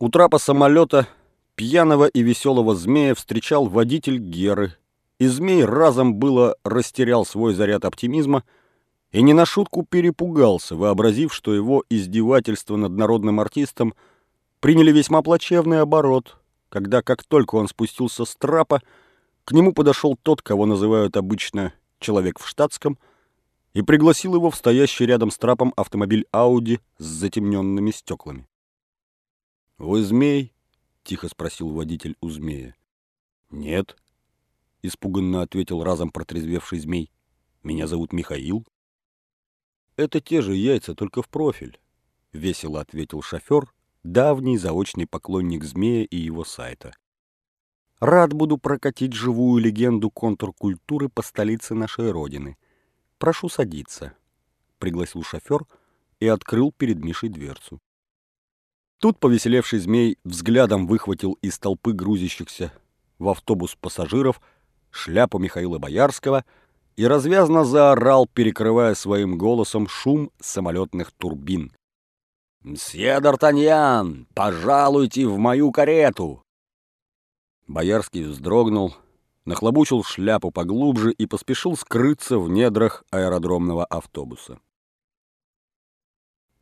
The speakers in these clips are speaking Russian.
У трапа самолета пьяного и веселого змея встречал водитель Геры, и змей разом было растерял свой заряд оптимизма и не на шутку перепугался, вообразив, что его издевательство над народным артистом приняли весьма плачевный оборот, когда, как только он спустился с трапа, к нему подошел тот, кого называют обычно «человек в штатском», и пригласил его в стоящий рядом с трапом автомобиль Ауди с затемненными стеклами. «Вы змей?» — тихо спросил водитель у змея. «Нет», — испуганно ответил разом протрезвевший змей. «Меня зовут Михаил». «Это те же яйца, только в профиль», — весело ответил шофер, давний заочный поклонник змея и его сайта. «Рад буду прокатить живую легенду контркультуры по столице нашей Родины. Прошу садиться», — пригласил шофер и открыл перед Мишей дверцу. Тут повеселевший змей взглядом выхватил из толпы грузящихся в автобус пассажиров шляпу Михаила Боярского и развязно заорал, перекрывая своим голосом шум самолетных турбин. «Мсье Д'Артаньян, пожалуйте в мою карету!» Боярский вздрогнул, нахлобучил шляпу поглубже и поспешил скрыться в недрах аэродромного автобуса.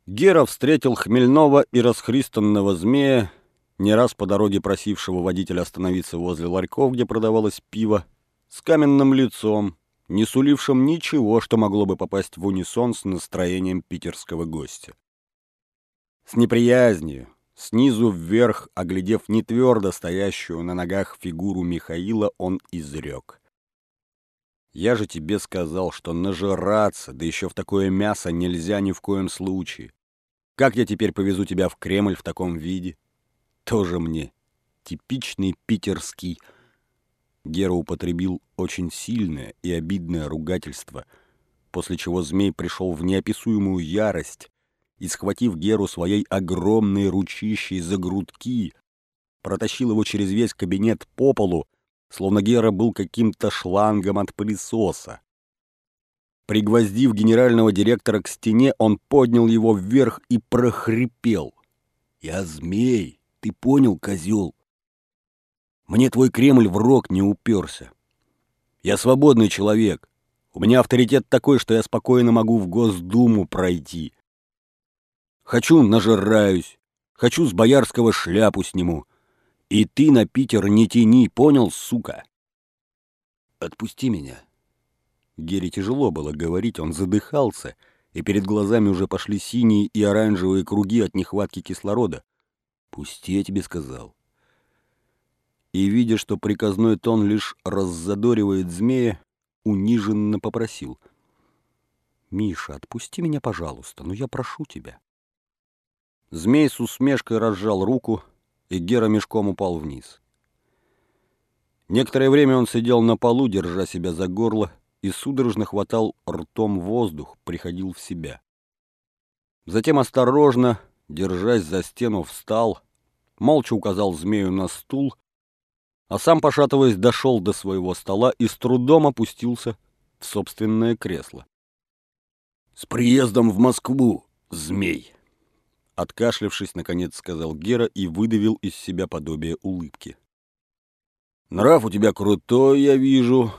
Гера встретил хмельного и расхристанного змея, не раз по дороге просившего водителя остановиться возле ларьков, где продавалось пиво, с каменным лицом, не сулившим ничего, что могло бы попасть в унисон с настроением питерского гостя. С неприязнью, снизу вверх, оглядев нетвердо стоящую на ногах фигуру Михаила, он изрек. «Я же тебе сказал, что нажираться, да еще в такое мясо нельзя ни в коем случае. Как я теперь повезу тебя в Кремль в таком виде? Тоже мне типичный питерский. Гера употребил очень сильное и обидное ругательство, после чего змей пришел в неописуемую ярость и, схватив Геру своей огромной ручищей за грудки, протащил его через весь кабинет по полу, словно Гера был каким-то шлангом от пылесоса. Пригвоздив генерального директора к стене, он поднял его вверх и прохрипел. «Я змей, ты понял, козел? Мне твой Кремль в рог не уперся. Я свободный человек. У меня авторитет такой, что я спокойно могу в Госдуму пройти. Хочу — нажираюсь, хочу с боярского шляпу сниму. И ты на Питер не тяни, понял, сука? Отпусти меня». Гере тяжело было говорить, он задыхался, и перед глазами уже пошли синие и оранжевые круги от нехватки кислорода. «Пусти, я тебе сказал». И, видя, что приказной тон лишь раззадоривает змея, униженно попросил. «Миша, отпусти меня, пожалуйста, но я прошу тебя». Змей с усмешкой разжал руку, и Гера мешком упал вниз. Некоторое время он сидел на полу, держа себя за горло, и судорожно хватал ртом воздух, приходил в себя. Затем осторожно, держась за стену, встал, молча указал змею на стул, а сам, пошатываясь, дошел до своего стола и с трудом опустился в собственное кресло. «С приездом в Москву, змей!» Откашлявшись, наконец сказал Гера и выдавил из себя подобие улыбки. «Нрав у тебя крутой, я вижу»,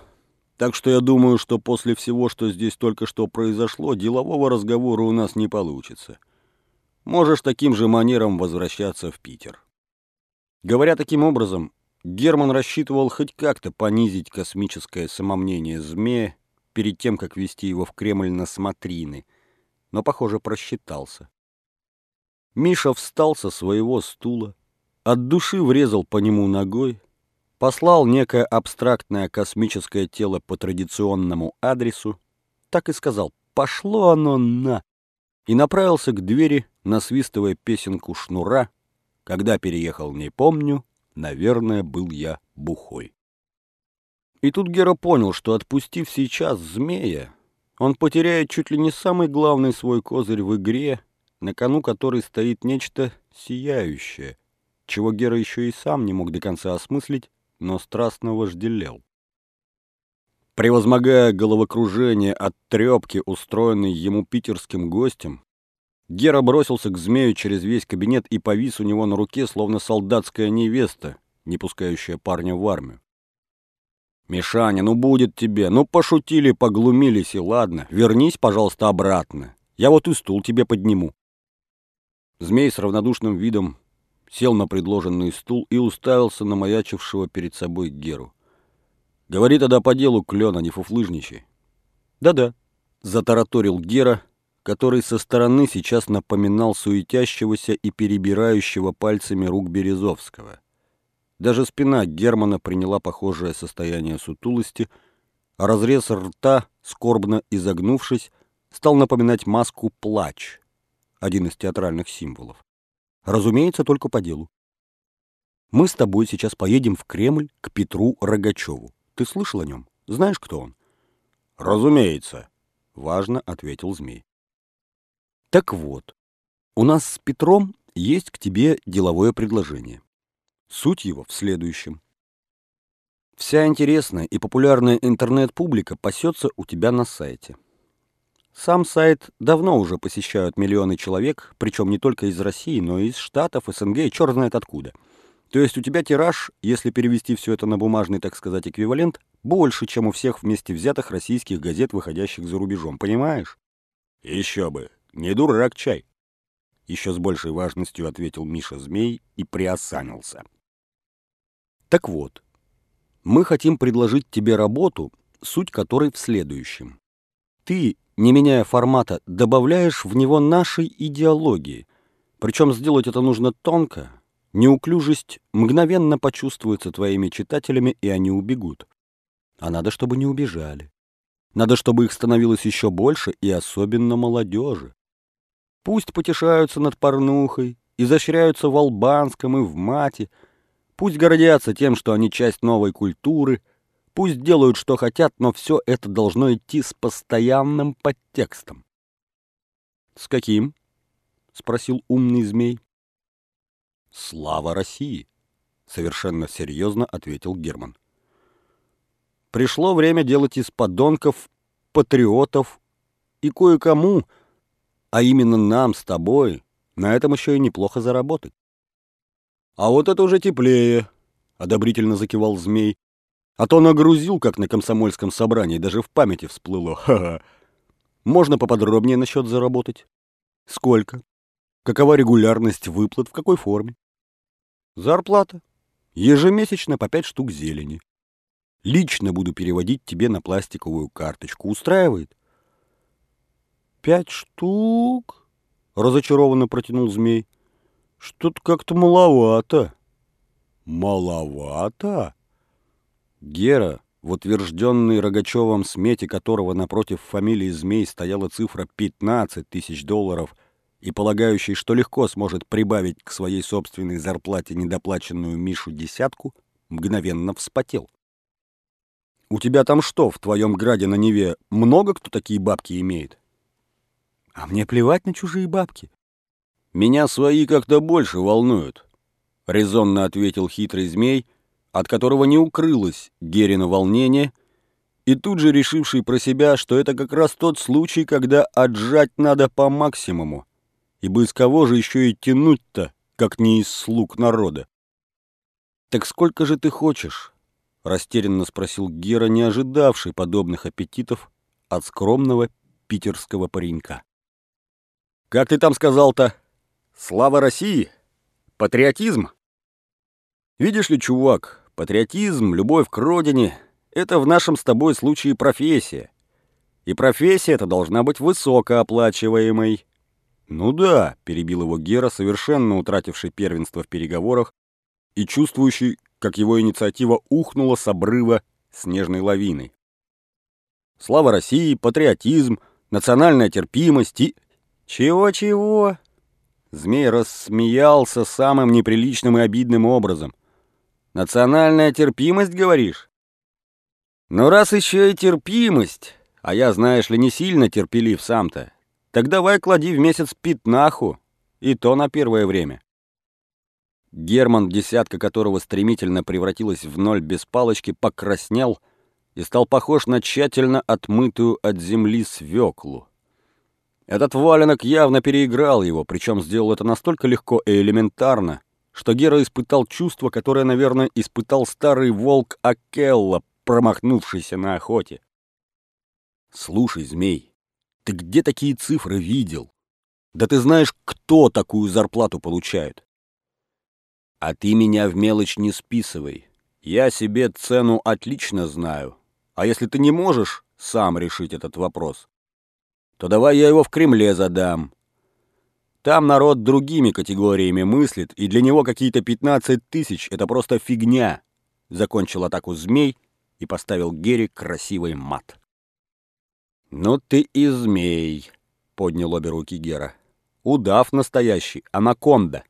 так что я думаю, что после всего, что здесь только что произошло, делового разговора у нас не получится. Можешь таким же манером возвращаться в Питер. Говоря таким образом, Герман рассчитывал хоть как-то понизить космическое самомнение змея перед тем, как вести его в Кремль на смотрины, но, похоже, просчитался. Миша встал со своего стула, от души врезал по нему ногой, послал некое абстрактное космическое тело по традиционному адресу, так и сказал «пошло оно на!» и направился к двери, насвистывая песенку шнура «Когда переехал, не помню, наверное, был я бухой». И тут Гера понял, что отпустив сейчас змея, он потеряет чуть ли не самый главный свой козырь в игре, на кону которой стоит нечто сияющее, чего Гера еще и сам не мог до конца осмыслить, но страстно вожделел. Превозмогая головокружение от трепки, устроенной ему питерским гостем, Гера бросился к змею через весь кабинет и повис у него на руке, словно солдатская невеста, не пускающая парня в армию. «Мишаня, ну будет тебе, ну пошутили, поглумились, и ладно. Вернись, пожалуйста, обратно. Я вот и стул тебе подниму». Змей с равнодушным видом сел на предложенный стул и уставился на маячившего перед собой Геру. «Говори тогда по делу, Клена, не фуфлыжничай». «Да-да», — затараторил Гера, который со стороны сейчас напоминал суетящегося и перебирающего пальцами рук Березовского. Даже спина Германа приняла похожее состояние сутулости, а разрез рта, скорбно изогнувшись, стал напоминать маску «плач», один из театральных символов. Разумеется, только по делу. Мы с тобой сейчас поедем в Кремль к Петру Рогачеву. Ты слышал о нем? Знаешь, кто он? Разумеется, важно ответил змей. Так вот, у нас с Петром есть к тебе деловое предложение. Суть его в следующем. Вся интересная и популярная интернет-публика пасется у тебя на сайте. Сам сайт давно уже посещают миллионы человек, причем не только из России, но и из Штатов, СНГ и черт знает откуда. То есть у тебя тираж, если перевести все это на бумажный, так сказать, эквивалент, больше, чем у всех вместе взятых российских газет, выходящих за рубежом, понимаешь? Еще бы, не дурак чай. Еще с большей важностью ответил Миша Змей и приосанился. Так вот, мы хотим предложить тебе работу, суть которой в следующем. Ты, не меняя формата, добавляешь в него нашей идеологии. Причем сделать это нужно тонко. Неуклюжесть мгновенно почувствуется твоими читателями, и они убегут. А надо, чтобы не убежали. Надо, чтобы их становилось еще больше, и особенно молодежи. Пусть потешаются над порнухой, изощряются в албанском и в мате, Пусть гордятся тем, что они часть новой культуры, пусть делают, что хотят, но все это должно идти с постоянным подтекстом. «С каким?» — спросил умный змей. «Слава России!» — совершенно серьезно ответил Герман. «Пришло время делать из подонков патриотов и кое-кому, а именно нам с тобой, на этом еще и неплохо заработать. «А вот это уже теплее», — одобрительно закивал змей. «А то нагрузил, как на комсомольском собрании, даже в памяти всплыло. Ха-ха. Можно поподробнее насчет заработать? Сколько? Какова регулярность выплат, в какой форме? Зарплата. Ежемесячно по пять штук зелени. Лично буду переводить тебе на пластиковую карточку. Устраивает? Пять штук? Разочарованно протянул змей. Что-то как-то маловато. Маловато? Гера, в утвержденной Рогачевом смете которого напротив фамилии змей стояла цифра 15 тысяч долларов и полагающий, что легко сможет прибавить к своей собственной зарплате недоплаченную Мишу десятку, мгновенно вспотел. «У тебя там что, в твоем граде на Неве, много кто такие бабки имеет?» «А мне плевать на чужие бабки. «Меня свои как-то больше волнуют», — резонно ответил хитрый змей, от которого не укрылось Герина волнение, и тут же решивший про себя, что это как раз тот случай, когда отжать надо по максимуму, ибо из кого же еще и тянуть-то, как не из слуг народа. «Так сколько же ты хочешь?» — растерянно спросил Гера, не ожидавший подобных аппетитов от скромного питерского паренька. «Как ты там сказал-то?» Слава России! Патриотизм! Видишь ли, чувак, патриотизм, любовь к родине — это в нашем с тобой случае профессия. И профессия эта должна быть высокооплачиваемой. Ну да, перебил его Гера, совершенно утративший первенство в переговорах и чувствующий, как его инициатива ухнула с обрыва снежной лавиной. Слава России, патриотизм, национальная терпимость и... Чего-чего? Змей рассмеялся самым неприличным и обидным образом. «Национальная терпимость, говоришь?» «Ну, раз еще и терпимость, а я, знаешь ли, не сильно терпелив сам-то, так давай клади в месяц пятнаху, и то на первое время». Герман, десятка которого стремительно превратилась в ноль без палочки, покраснел и стал похож на тщательно отмытую от земли свеклу. Этот валенок явно переиграл его, причем сделал это настолько легко и элементарно, что Гера испытал чувство, которое, наверное, испытал старый волк Акелла, промахнувшийся на охоте. «Слушай, змей, ты где такие цифры видел? Да ты знаешь, кто такую зарплату получает?» «А ты меня в мелочь не списывай. Я себе цену отлично знаю. А если ты не можешь сам решить этот вопрос, то давай я его в Кремле задам. Там народ другими категориями мыслит, и для него какие-то 15 тысяч — это просто фигня. Закончил атаку змей и поставил Герри красивый мат. «Ну ты и змей», — поднял обе руки Гера. «Удав настоящий, анаконда.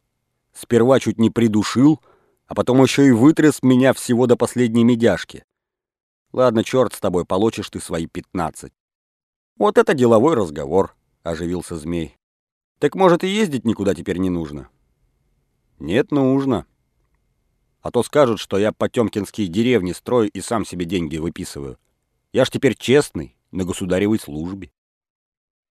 Сперва чуть не придушил, а потом еще и вытряс меня всего до последней медяшки. Ладно, черт с тобой, получишь ты свои пятнадцать. «Вот это деловой разговор», — оживился змей. «Так, может, и ездить никуда теперь не нужно?» «Нет, нужно. А то скажут, что я потемкинские деревни строю и сам себе деньги выписываю. Я ж теперь честный, на государевой службе».